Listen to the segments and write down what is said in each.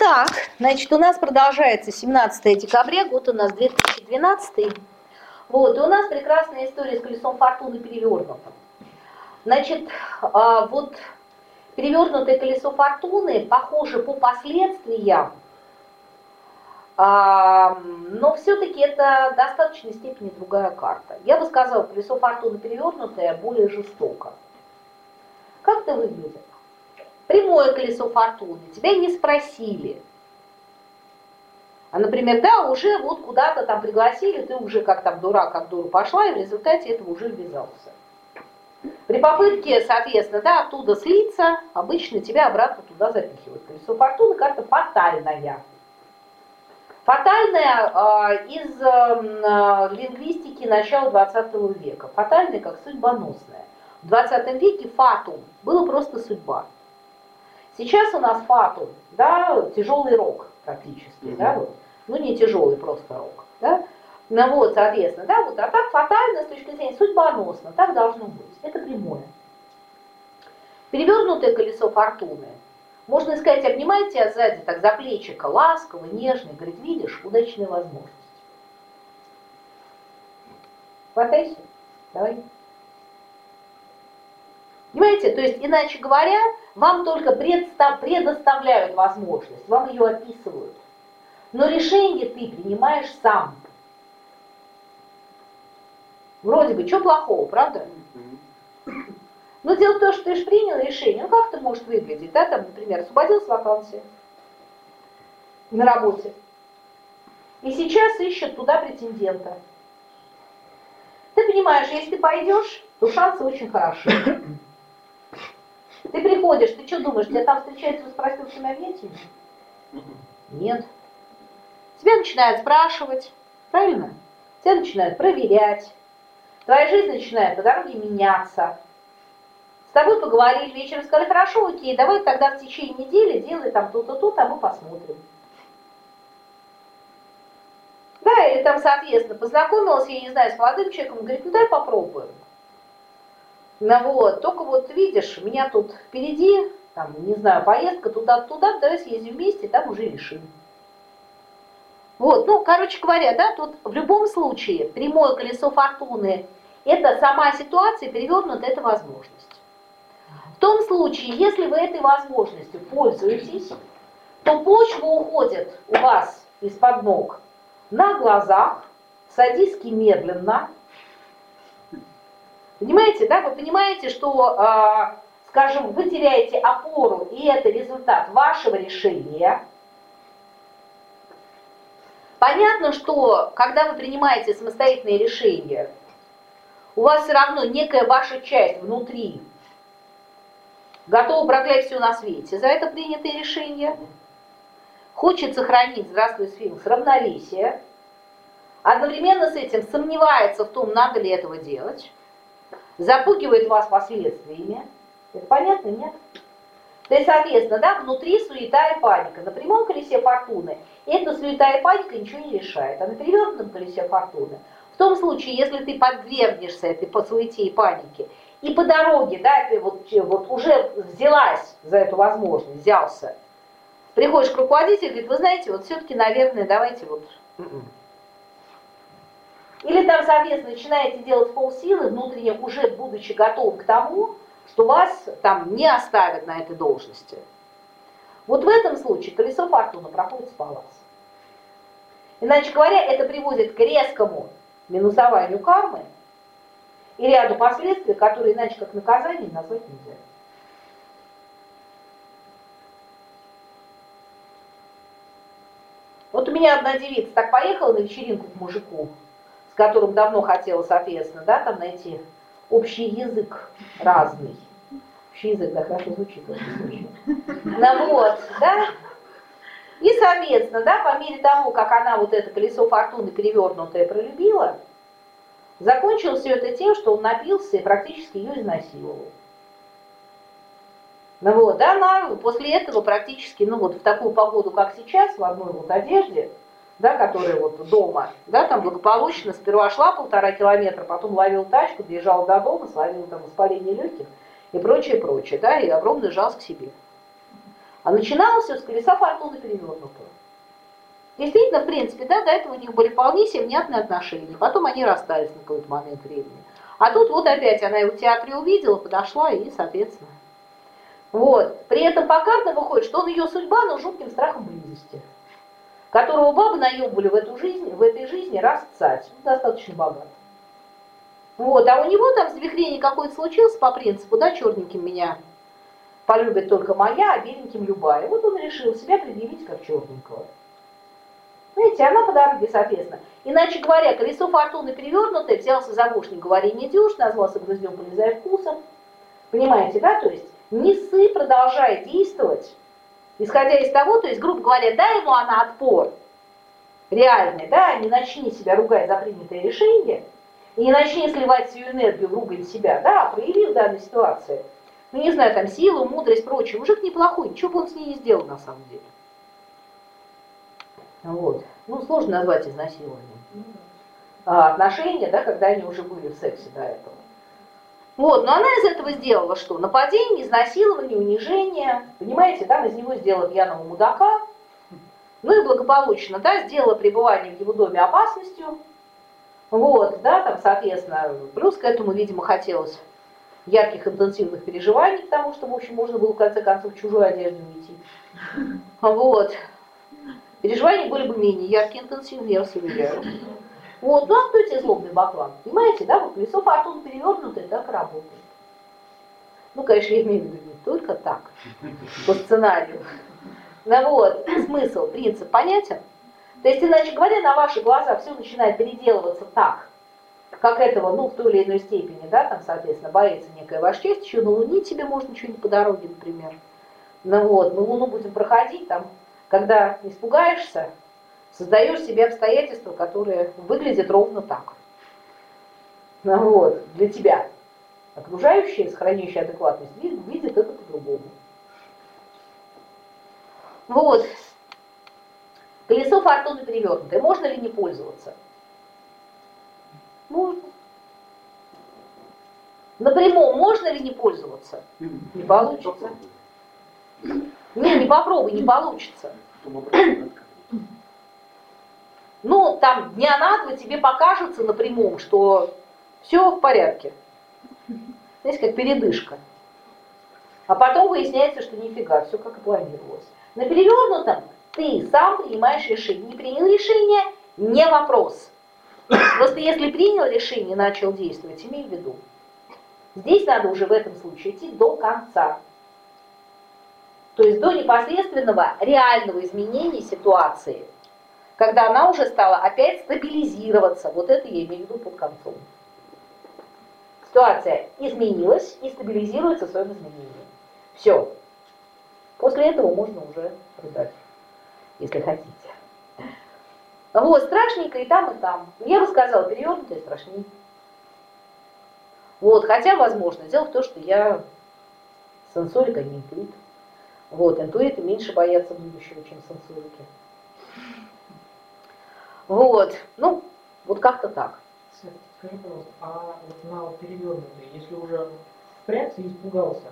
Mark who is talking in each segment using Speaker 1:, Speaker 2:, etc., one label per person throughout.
Speaker 1: Итак, значит, у нас продолжается 17 декабря, год у нас 2012. Вот, и у нас прекрасная история с колесом фортуны перевернутым. Значит, а, вот перевернутое колесо фортуны похоже по последствиям, а, но все-таки это в достаточной степени другая карта. Я бы сказала, колесо фортуны перевернутое более жестоко. Как это выглядит? Прямое колесо фортуны, тебя не спросили. А, например, да, уже вот куда-то там пригласили, ты уже как там дурак, как дуру пошла, и в результате этого уже ввязался. При попытке, соответственно, да, оттуда слиться, обычно тебя обратно туда запихивают. Колесо фортуны карта фатальная. Фатальная э, из э, лингвистики начала 20 века. Фатальная как судьбоносная. В 20 веке фатум было просто судьба. Сейчас у нас фатум, да, тяжелый рок практически, mm-hmm. да, вот. ну не тяжелый, просто рок, да, ну вот, соответственно, да, вот, а так фатально с точки зрения судьбоносно, так должно быть, это прямое. Перевернутое колесо фортуны. Можно сказать, обнимает тебя сзади, так за плечико, ласково, нежно, говорит, видишь, удачная возможность. Хватайся, давай. Понимаете, то есть, иначе говоря, вам только предоставляют возможность, вам ее описывают. Но решение ты принимаешь сам. Вроде бы, что плохого, правда? Но дело в том, что ты же принял решение. Ну как это может выглядеть? Да, там, например, освободился вакансия на работе. И сейчас ищут туда претендента. Ты понимаешь, если ты пойдешь, то шансы очень хорошие. Ты приходишь, ты что думаешь, тебя там встречаются с простившими объятиями? Нет. Тебя начинают спрашивать, правильно? Тебя начинают проверять. Твоя жизнь начинает по дороге меняться. С тобой поговорили вечером, сказали, хорошо, окей, давай тогда в течение недели делай там то-то, то-то, а мы посмотрим. Да, или там, соответственно, познакомилась, я не знаю, с молодым человеком, говорит, ну дай попробуем. Ну вот, только вот видишь, меня тут впереди, там, не знаю, поездка туда-туда, давай съездим вместе, там уже решим. Вот, ну, короче говоря, да, тут в любом случае прямое колесо фортуны – это сама ситуация, перевернута – это возможность. В том случае, если вы этой возможностью пользуетесь, то почва уходит у вас из-под ног на глазах, садиски медленно, Понимаете, да? Вы понимаете, что, э, скажем, вы теряете опору, и это результат вашего решения. Понятно, что когда вы принимаете самостоятельные решения, у вас все равно некая ваша часть внутри готова проклять все на свете за это принятое решение. Хочет сохранить, здравствуй, сфинкс, равновесие. Одновременно с этим сомневается в том, надо ли этого делать запугивает вас последствиями. Это понятно, нет? То есть, соответственно, да, внутри суета и паника. На прямом колесе фортуны эта суета и паника ничего не решает. А на перевернутом колесе фортуны, в том случае, если ты подвергнешься этой по суете и панике, и по дороге, да, ты вот, вот уже взялась за эту возможность, взялся, приходишь к руководителю и говорит, вы знаете, вот все-таки, наверное, давайте вот м-м, или там, соответственно, начинаете делать полсилы, внутренне уже будучи готовым к тому, что вас там не оставят на этой должности. Вот в этом случае колесо фортуны проходит с вас. Иначе говоря, это приводит к резкому минусованию кармы и ряду последствий, которые иначе как наказание назвать нельзя. Вот у меня одна девица так поехала на вечеринку к мужику, которым давно хотела, соответственно, да, там найти общий язык разный. Общий язык, да, хорошо звучит. Ну вот, да. И, соответственно, да, по мере того, как она вот это колесо фортуны перевернутое пролюбила, закончилось все это тем, что он напился и практически ее изнасиловал. Ну вот, да, она после этого практически, ну вот в такую погоду, как сейчас, в одной вот одежде, да, которая вот дома, да, там благополучно сперва шла полтора километра, потом ловил тачку, доезжал до дома, словил там воспаление легких и прочее, прочее, да, и огромный жалость к себе. А начиналось все с колеса фортуны перевернутого. Действительно, в принципе, да, до этого у них были вполне себе отношения. Потом они расстались на какой-то момент времени. А тут вот опять она его в театре увидела, подошла и, соответственно. Вот. При этом по картам выходит, что он ее судьба, но жутким страхом близости. Которого бабы наебали в эту жизнь, в этой жизни раз цать. Достаточно богат. Вот, а у него там завихрение какое-то случилось по принципу, да, черненьким меня полюбит только моя, а беленьким любая. Вот он решил себя предъявить как черненького. Видите, она по дороге, соответственно. Иначе говоря, колесо фортуны перевернутое, взялся за гуш, не говори не дюж, назвался гвоздем, полезая вкусом. Понимаете, да? То есть не ссы, продолжай действовать, исходя из того, то есть, грубо говоря, дай ему она отпор реальный, да, не начни себя ругать за принятое решение, и не начни сливать свою энергию в ругань себя, да, а прояви в данной ситуации, ну, не знаю, там, силу, мудрость, прочее. Мужик неплохой, ничего бы он с ней не сделал на самом деле. Вот. Ну, сложно назвать изнасилованием. А, отношения, да, когда они уже были в сексе до этого. Вот, но она из этого сделала что? Нападение, изнасилование, унижение. Понимаете, да, из него сделала пьяного мудака. Ну и благополучно, да, сделала пребывание в его доме опасностью. Вот, да, там, соответственно, плюс к этому, видимо, хотелось ярких интенсивных переживаний, потому что, в общем, можно было в конце концов в чужую одежду уйти. Вот. Переживания были бы менее яркие, интенсивные, я вас уверяю. Вот, ну а кто тебе злобный баклан? Понимаете, да, вот колесо фортуны перевернутое так работает. Ну, конечно, я имею в виду не только так, по сценарию. Ну вот, смысл, принцип понятен? То есть, иначе говоря, на ваши глаза все начинает переделываться так, как этого, ну, в той или иной степени, да, там, соответственно, боится некая ваша честь, еще на Луне тебе можно что-нибудь по дороге, например. Ну вот, мы Луну будем проходить, там, когда испугаешься, создаешь себе обстоятельства, которые выглядят ровно так. Ну вот, для тебя. Окружающие, сохраняющие адекватность, видят это по-другому. Вот. Колесо фортуны перевернутое. Можно ли не пользоваться? Можно. На прямом можно ли не пользоваться? Не получится. Не, не попробуй, не получится. Ну, там дня на два тебе покажется на прямом, что все в порядке. Знаете, как передышка. А потом выясняется, что нифига, все как и планировалось. На перевернутом ты сам принимаешь решение. Не принял решение, не вопрос. Просто если принял решение начал действовать, имей в виду. Здесь надо уже в этом случае идти до конца. То есть до непосредственного реального изменения ситуации, когда она уже стала опять стабилизироваться. Вот это я имею в виду под концом. Ситуация изменилась и стабилизируется в своем изменении. Все. После этого можно уже рыдать, если хотите. Вот, страшненько и там, и там. Я бы сказала, перевернутое страшнее. Вот, хотя, возможно, дело в том, что я сенсорик, а не интуит. Вот, интуиты меньше боятся будущего, чем сенсорики. Вот, ну, вот как-то так.
Speaker 2: Скажи, пожалуйста, а вот на перевернутый, если уже впрягся и испугался?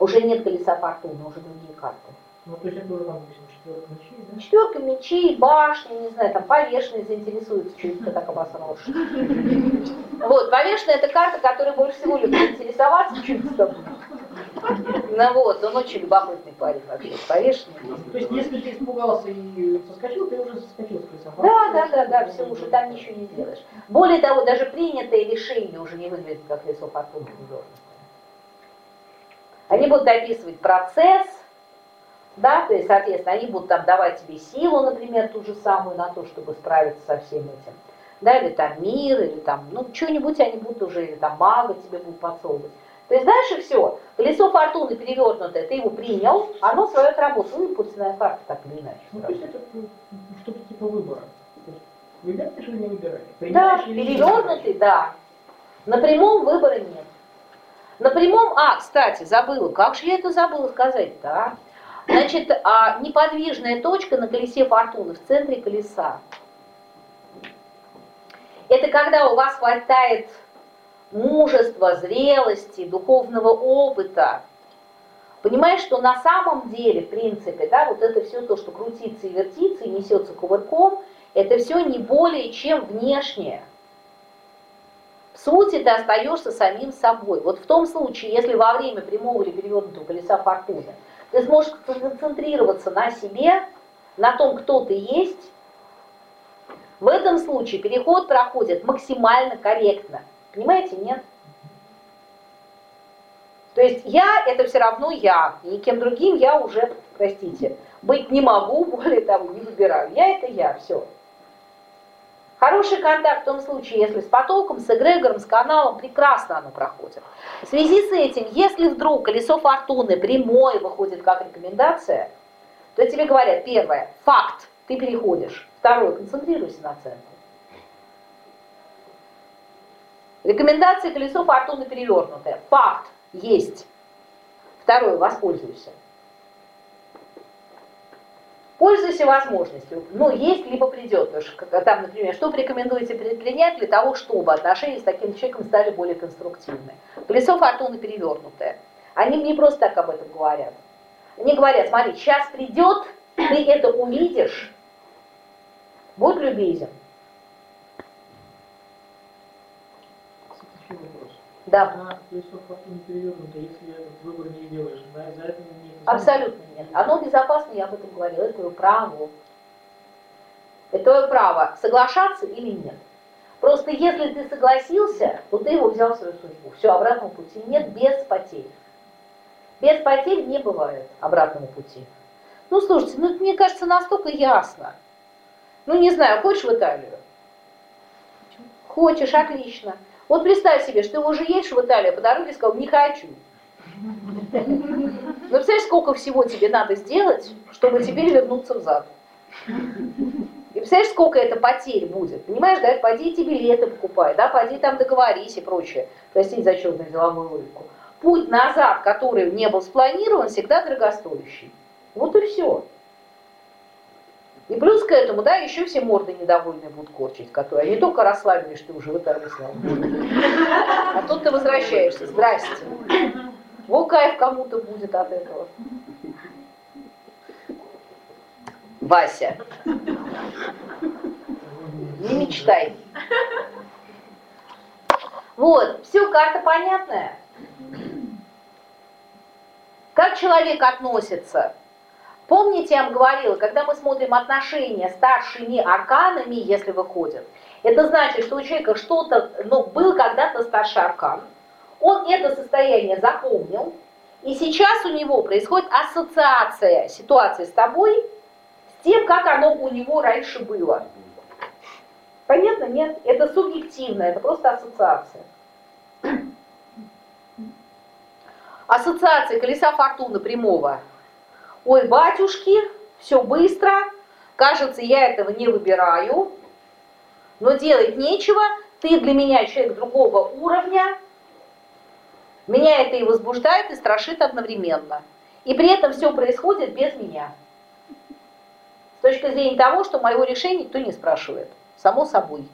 Speaker 1: Уже нет колеса фортуны, уже другие карты.
Speaker 2: Ну, то есть это уже там, четверка мечей, да?
Speaker 1: Четверка мечей, башня, не знаю, там повешенный заинтересуется, что это так обосрался. Вот, повешенная это карта, которая больше всего любит интересоваться чувством. Ну вот, он очень любопытный парень вообще, повешенный.
Speaker 2: То есть, если ты испугался и соскочил, ты уже соскочил с колеса.
Speaker 1: Да, да, да, да, все, уже там ничего не сделаешь. Более того, даже принятое решение уже не выглядит как колесо фортуны Они будут описывать процесс, да, то есть, соответственно, они будут там давать тебе силу, например, ту же самую на то, чтобы справиться со всем этим. Да, или там мир, или там, ну, что-нибудь они будут уже, или там мага тебе будут подсовывать. То есть дальше все. Колесо фортуны перевернутое, ты его принял, оно свое отработало. Ну, импульсная карта так или иначе.
Speaker 2: Ну, то есть это ну, что-то типа выбора. Выбираешь или не выбираешь?
Speaker 1: Да, перевернутый, да. На прямом выбора нет. На прямом, а, кстати, забыла, как же я это забыла сказать-то, а? Значит, а, неподвижная точка на колесе фортуны в центре колеса. Это когда у вас хватает мужества, зрелости, духовного опыта понимаешь, что на самом деле, в принципе, да, вот это все то, что крутится и вертится и несется кувырком, это все не более чем внешнее. В сути ты остаешься самим собой. Вот в том случае, если во время прямого или перевернутого колеса фортуны ты сможешь концентрироваться на себе, на том, кто ты есть, в этом случае переход проходит максимально корректно. Понимаете, нет? То есть я это все равно я, никем другим я уже, простите, быть не могу, более того, не выбираю. Я это я, все. Хороший контакт в том случае, если с потоком, с эгрегором, с каналом, прекрасно оно проходит. В связи с этим, если вдруг колесо фортуны прямое выходит как рекомендация, то тебе говорят, первое, факт, ты переходишь. Второе, концентрируйся на центре. Рекомендация колесо фортуны перевернутое. Факт есть. Второе, воспользуйся. Пользуйся возможностью. Ну, есть, либо придет. Там, например, что порекомендуете предпринять для того, чтобы отношения с таким человеком стали более конструктивны. Колесо фортуны перевернутое. Они не просто так об этом говорят. Они говорят, смотри, сейчас придет, ты это увидишь, будь любезен. Да.
Speaker 2: На колесо фортуны перевернуто, если выбор не делаешь, за это не
Speaker 1: Абсолютно нет. Оно безопасно, я об этом говорила, это твое право. Это твое право, соглашаться или нет. Просто если ты согласился, то ты его взял в свою судьбу. Все, обратного пути нет без потерь. Без потерь не бывает обратного пути. Ну, слушайте, ну, мне кажется, настолько ясно. Ну, не знаю, хочешь в Италию? Хочешь, отлично. Вот представь себе, что ты уже едешь в Италию, по дороге сказал, не хочу. Ну, представляешь, сколько всего тебе надо сделать, чтобы теперь вернуться в зад? И представляешь, сколько это потерь будет? Понимаешь, да? Пойди эти билеты покупай, да, пойди там договорись и прочее. Простите за черную деловую логику. Путь назад, который не был спланирован, всегда дорогостоящий. Вот и все. И плюс к этому, да, еще все морды недовольные будут корчить, которые не только расслабились, что уже в А тут ты возвращаешься. Здрасте. Вот кайф кому-то будет от этого. Вася, не мечтай. Вот, все, карта понятная. Как человек относится? Помните, я вам говорила, когда мы смотрим отношения старшими арканами, если выходят, это значит, что у человека что-то, ну, был когда-то старший аркан, он это состояние запомнил, и сейчас у него происходит ассоциация ситуации с тобой с тем, как оно у него раньше было. Понятно? Нет? Это субъективно, это просто ассоциация. Ассоциация колеса фортуны прямого. Ой, батюшки, все быстро, кажется, я этого не выбираю, но делать нечего, ты для меня человек другого уровня, меня это и возбуждает, и страшит одновременно. И при этом все происходит без меня. С точки зрения того, что моего решения никто не спрашивает. Само собой.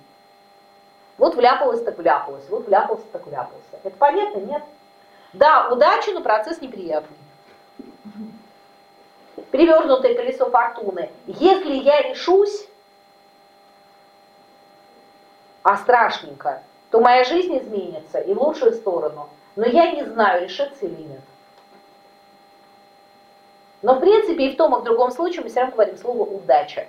Speaker 1: Вот вляпалась, так вляпалась, вот вляпался, так вляпался. Это понятно, нет? Да, удача, но процесс неприятный. Перевернутое колесо фортуны. Если я решусь, а страшненько, то моя жизнь изменится и в лучшую сторону – но я не знаю, решится или нет. Но в принципе и в том, и в другом случае мы все равно говорим слово «удача».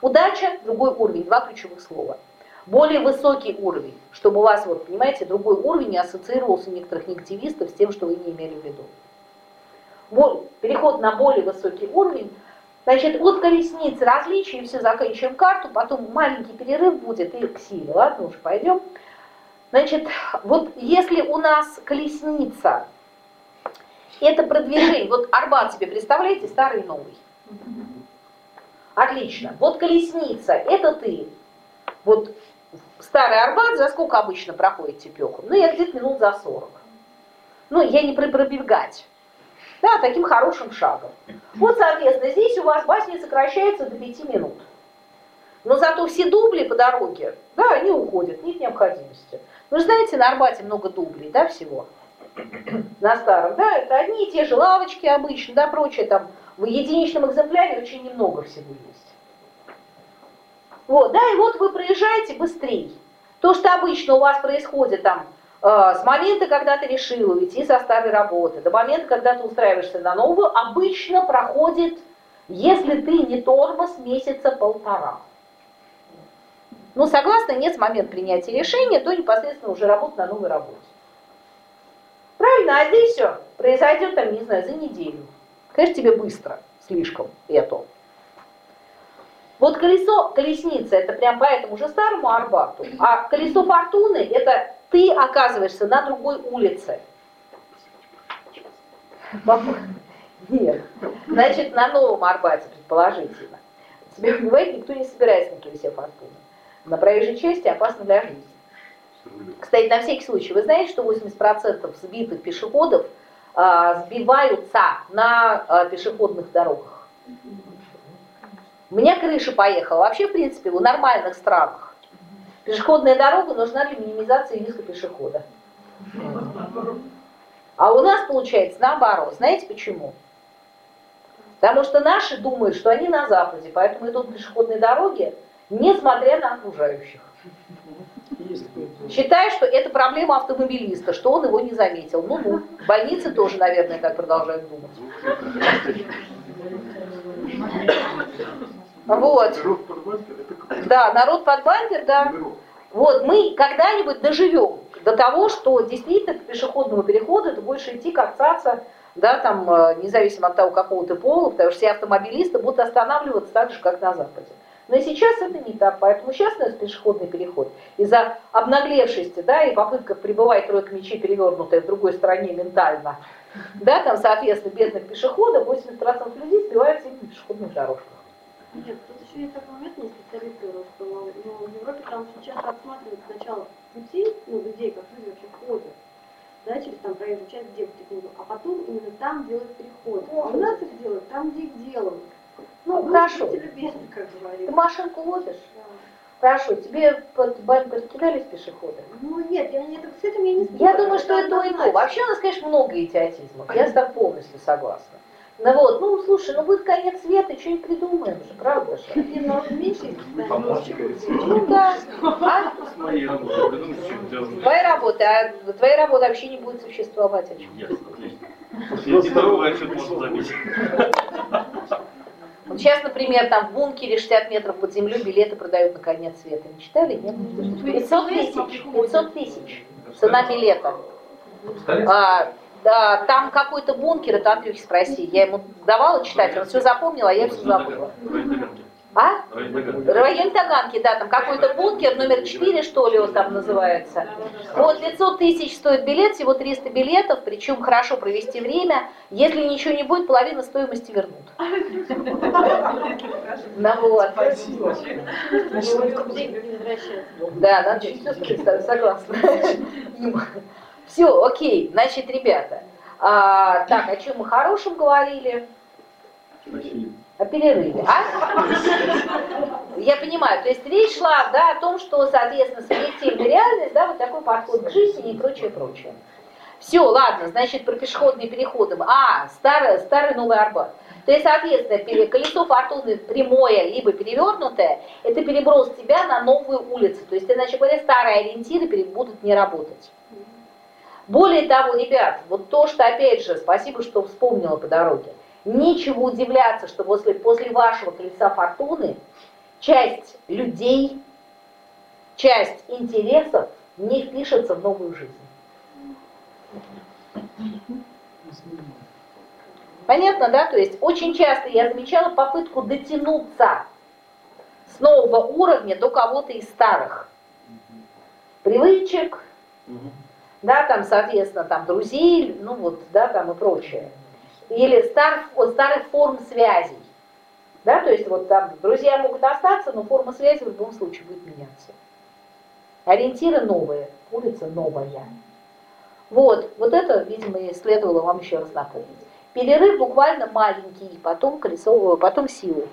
Speaker 1: Удача – другой уровень, два ключевых слова. Более высокий уровень, чтобы у вас, вот, понимаете, другой уровень не ассоциировался у некоторых негативистов с тем, что вы не имели в виду. Переход на более высокий уровень. Значит, от колесницы различия, все, заканчиваем карту, потом маленький перерыв будет и к силе. Ладно, уже пойдем. Значит, вот если у нас колесница, это продвижение, вот Арбат себе представляете, старый и новый. Отлично. Вот колесница, это ты. Вот старый Арбат за сколько обычно проходит Тепеху? Ну, я где-то минут за 40. Ну, я не пробегать. Да, таким хорошим шагом. Вот, соответственно, здесь у вас басня сокращается до 5 минут. Но зато все дубли по дороге, да, они уходят, нет необходимости. Вы знаете, на Арбате много дублей, да, всего? на старом, да, это одни и те же лавочки обычно, да, прочее, там в единичном экземпляре очень немного всего есть. Вот, да, и вот вы проезжаете быстрее. То, что обычно у вас происходит там с момента, когда ты решил уйти со старой работы, до момента, когда ты устраиваешься на новую, обычно проходит, если ты не тормоз, месяца полтора. Ну, согласно, нет с момента принятия решения, то непосредственно уже работа на новой работе. Правильно, а здесь все произойдет, там, не знаю, за неделю. Конечно, тебе быстро, слишком это. Вот колесо колесницы, это прям по этому же старому Арбату, а колесо фортуны, это ты оказываешься на другой улице. Нет. Значит, на новом Арбате, предположительно. Тебе убивать никто не собирается на колесе фортуны. На проезжей части опасно для жизни. Кстати, на всякий случай, вы знаете, что 80% сбитых пешеходов а, сбиваются на а, пешеходных дорогах? У меня крыша поехала. Вообще, в принципе, в нормальных странах пешеходная дорога нужна для минимизации риска пешехода. А у нас получается наоборот. Знаете почему? Потому что наши думают, что они на Западе, поэтому идут пешеходные дороги, несмотря на окружающих. Считаю, что это проблема автомобилиста, что он его не заметил. Ну, ну, больницы тоже, наверное, так продолжают думать. Вот. Да, народ под бампер, да. Вот, мы когда-нибудь доживем до того, что действительно к пешеходному переходу это больше идти цаца, да, там, э, независимо от того, какого ты пола, потому что все автомобилисты будут останавливаться так же, как на Западе. Но сейчас это не так, поэтому сейчас у нас пешеходный переход. Из-за обнаглевшести, да, и попытка пребывать тройка мечей перевернутая в другой стороне ментально, да, там, соответственно, бедных пешеходов, 80% людей сбиваются именно пешеходных дорожках.
Speaker 3: Нет, тут еще есть такой момент, не специализирую, что ну, в Европе там очень часто отсматривают сначала пути, ну, людей, как люди вообще ходят, да, через там проезжую часть, где потихоньку, а потом именно там делают переход. А у нас их делают там, где их делают.
Speaker 1: Ну,
Speaker 3: а
Speaker 1: хорошо.
Speaker 3: Бедный, как
Speaker 1: Ты машинку водишь? Да. Хорошо, тебе под бампер кидались пешеходы?
Speaker 3: Ну нет, я, я, с этим я не
Speaker 1: спорю. Я думаю, что это то и то. Вообще у нас, конечно, много идиотизмов. Я с тобой полностью согласна. Ну вот, ну слушай, ну будет конец света, что-нибудь придумаем же, правда же? Ну да. А? Твоя работа, а твоя работа вообще не будет существовать. Ясно, Вот сейчас, например, там в бункере 60 метров под землей билеты продают на конец света. Не читали? Нет? 500 тысяч. 500 тысяч. Цена билета. А, да, там какой-то бункер, это Андрюхи спроси. Я ему давала читать, он все запомнил, а я все забыла. А? Район Таганки, да, там какой-то бункер, номер 4, что ли, он там называется. Вот, 500 тысяч стоит билет, всего 300 билетов, причем хорошо провести время. Если ничего не будет, половину стоимости вернут. Ну вот. Да, надо согласна. Все, окей, значит, ребята. А, так, о чем мы хорошем говорили? О перерыве, а? Я понимаю, то есть речь шла, да, о том, что, соответственно, субъективная реальность, да, вот такой подход к жизни и прочее, прочее. Все, ладно, значит, про пешеходные переходы. А, старый, старый Новый Арбат. То есть, соответственно, колесо фортуны прямое, либо перевернутое, это переброс тебя на новую улицу. То есть, иначе говоря, старые ориентиры будут не работать. Более того, ребят, вот то, что, опять же, спасибо, что вспомнила по дороге, нечего удивляться, что после, после вашего колеса фортуны часть людей, часть интересов не впишется в новую жизнь. Понятно, да? То есть очень часто я замечала попытку дотянуться с нового уровня до кого-то из старых привычек, да, там, соответственно, там, друзей, ну вот, да, там и прочее. Или стар, вот, старых форм связей. Да, то есть вот там друзья могут остаться, но форма связи в любом случае будет меняться. Ориентиры новые, улица новая. Вот, вот это, видимо, и следовало вам еще раз напомнить. Перерыв буквально маленький, потом колесо, потом силы.